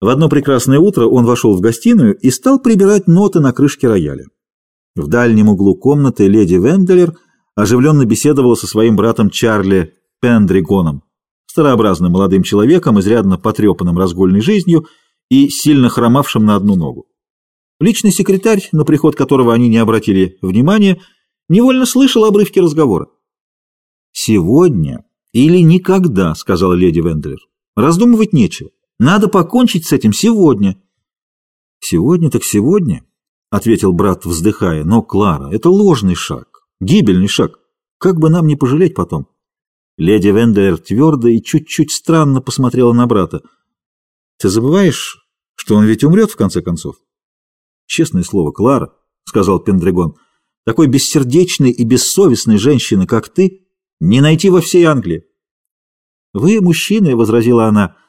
В одно прекрасное утро он вошел в гостиную и стал прибирать ноты на крышке рояля. В дальнем углу комнаты леди Венделер оживленно беседовала со своим братом Чарли Пендригоном, старообразным молодым человеком, изрядно потрепанным разгульной жизнью и сильно хромавшим на одну ногу. Личный секретарь, на приход которого они не обратили внимания, невольно слышал обрывки разговора. «Сегодня или никогда», — сказала леди Венделер. «Раздумывать нечего. Надо покончить с этим сегодня». «Сегодня так сегодня», — ответил брат, вздыхая. «Но, Клара, это ложный шаг, гибельный шаг. Как бы нам не пожалеть потом?» Леди Венделер твердо и чуть-чуть странно посмотрела на брата. «Ты забываешь, что он ведь умрет в конце концов?» «Честное слово, Клара», — сказал Пендрегон, — «такой бессердечной и бессовестной женщины, как ты, не найти во всей Англии». «Вы, мужчины», — возразила она, —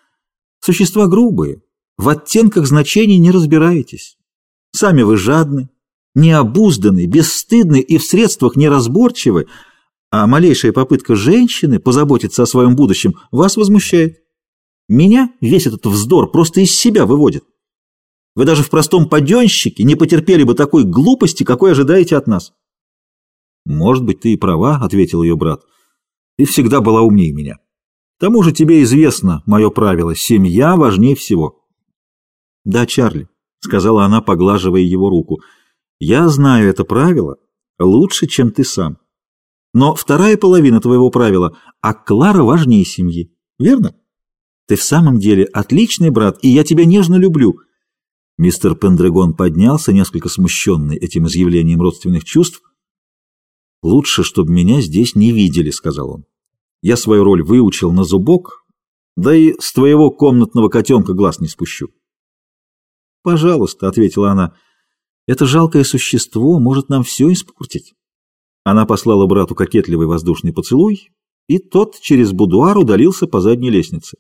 «существа грубые, в оттенках значений не разбираетесь. Сами вы жадны, необузданы, бесстыдны и в средствах неразборчивы, а малейшая попытка женщины позаботиться о своем будущем вас возмущает. Меня весь этот вздор просто из себя выводит. Вы даже в простом паденщике не потерпели бы такой глупости, какой ожидаете от нас. «Может быть, ты и права», — ответил ее брат. «Ты всегда была умнее меня. Тому же тебе известно мое правило — семья важнее всего». «Да, Чарли», — сказала она, поглаживая его руку, — «я знаю это правило лучше, чем ты сам. Но вторая половина твоего правила, а Клара важнее семьи, верно? Ты в самом деле отличный брат, и я тебя нежно люблю». Мистер Пендрегон поднялся, несколько смущенный этим изъявлением родственных чувств. «Лучше, чтобы меня здесь не видели», — сказал он. «Я свою роль выучил на зубок, да и с твоего комнатного котенка глаз не спущу». «Пожалуйста», — ответила она, — «это жалкое существо может нам все испортить». Она послала брату кокетливый воздушный поцелуй, и тот через будуар удалился по задней лестнице.